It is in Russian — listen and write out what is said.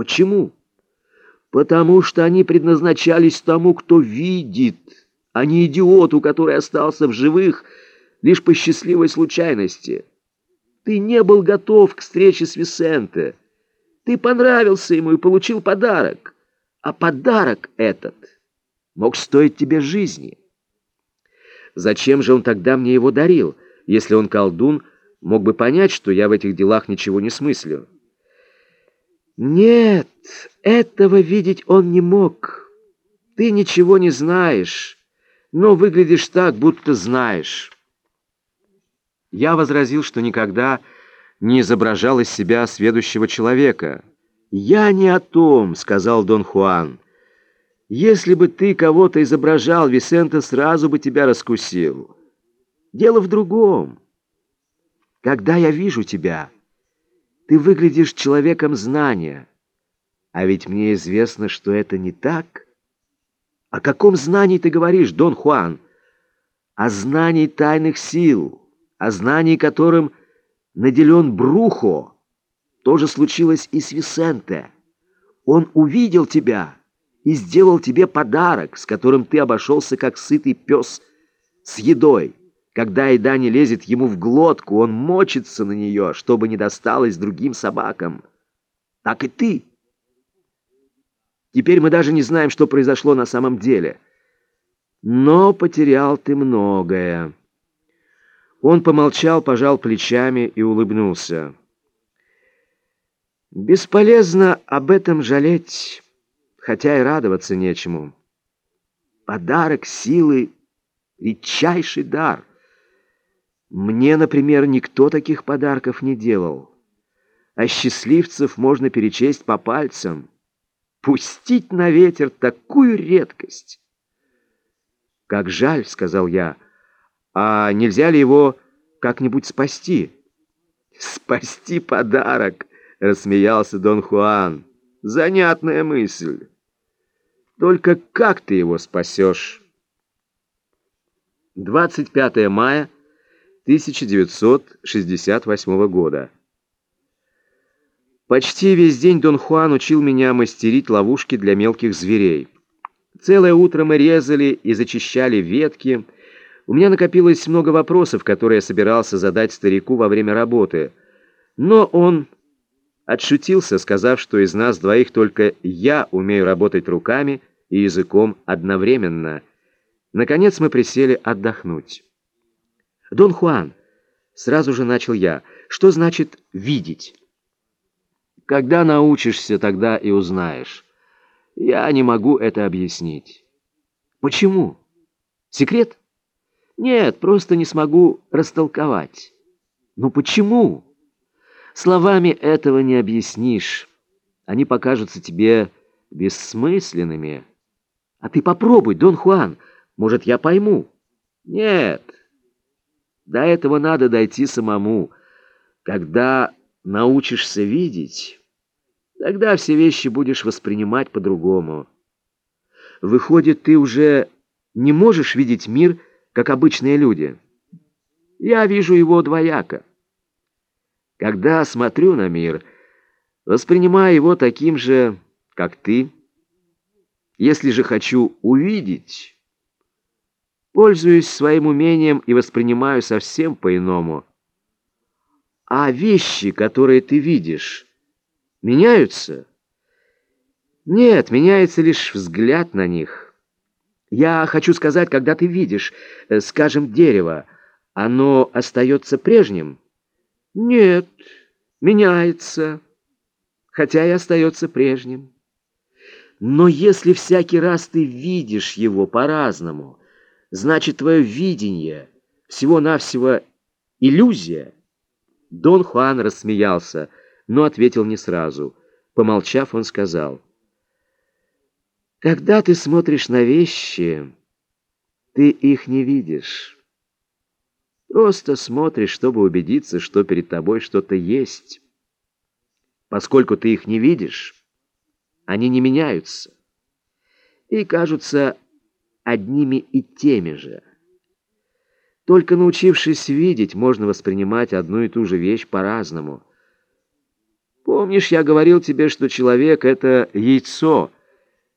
Почему? Потому что они предназначались тому, кто видит, а не идиоту, который остался в живых лишь по счастливой случайности. Ты не был готов к встрече с Висенте. Ты понравился ему и получил подарок. А подарок этот мог стоить тебе жизни. Зачем же он тогда мне его дарил, если он колдун, мог бы понять, что я в этих делах ничего не смыслю? Нет, этого видеть он не мог. Ты ничего не знаешь, но выглядишь так, будто знаешь. Я возразил, что никогда не изображал из себя сведущего человека. «Я не о том», — сказал Дон Хуан. «Если бы ты кого-то изображал, Висенте сразу бы тебя раскусил. Дело в другом. Когда я вижу тебя, ты выглядишь человеком знания. А ведь мне известно, что это не так. О каком знании ты говоришь, Дон Хуан? О знании тайных сил, о знании которым наделен Брухо. То же случилось и с Висенте. Он увидел тебя и сделал тебе подарок, с которым ты обошелся, как сытый пес с едой. Когда еда не лезет ему в глотку, он мочится на нее, чтобы не досталось другим собакам. Так и ты. Теперь мы даже не знаем, что произошло на самом деле. Но потерял ты многое. Он помолчал, пожал плечами и улыбнулся. Бесполезно об этом жалеть, хотя и радоваться нечему. Подарок силы — редчайший дар. Мне, например, никто таких подарков не делал. А счастливцев можно перечесть по пальцам. Пустить на ветер такую редкость. «Как жаль», — сказал я, — «а нельзя ли его как-нибудь спасти?» «Спасти подарок!» — рассмеялся Дон Хуан. «Занятная мысль. Только как ты его спасешь?» 25 мая 1968 года. Почти весь день Дон Хуан учил меня мастерить ловушки для мелких зверей. Целое утро мы резали и зачищали ветки. У меня накопилось много вопросов, которые я собирался задать старику во время работы. Но он отшутился, сказав, что из нас двоих только я умею работать руками и языком одновременно. Наконец мы присели отдохнуть. «Дон Хуан», — сразу же начал я, — «что значит «видеть»?» «Когда научишься, тогда и узнаешь. Я не могу это объяснить». «Почему? Секрет?» «Нет, просто не смогу растолковать». «Ну почему?» Словами этого не объяснишь. Они покажутся тебе бессмысленными. А ты попробуй, Дон Хуан, может, я пойму. Нет, до этого надо дойти самому. Когда научишься видеть, тогда все вещи будешь воспринимать по-другому. Выходит, ты уже не можешь видеть мир, как обычные люди. Я вижу его двояко. Когда смотрю на мир, воспринимаю его таким же, как ты. Если же хочу увидеть, пользуюсь своим умением и воспринимаю совсем по-иному. А вещи, которые ты видишь, меняются? Нет, меняется лишь взгляд на них. Я хочу сказать, когда ты видишь, э, скажем, дерево, оно остается прежним, нет, меняется, хотя и остается прежним. Но если всякий раз ты видишь его по-разному, значит, твое видение всего-навсего иллюзия. Дон Хуан рассмеялся, но ответил не сразу. Помолчав, он сказал, «Когда ты смотришь на вещи, ты их не видишь». Просто смотришь, чтобы убедиться, что перед тобой что-то есть. Поскольку ты их не видишь, они не меняются и кажутся одними и теми же. Только научившись видеть, можно воспринимать одну и ту же вещь по-разному. Помнишь, я говорил тебе, что человек — это яйцо,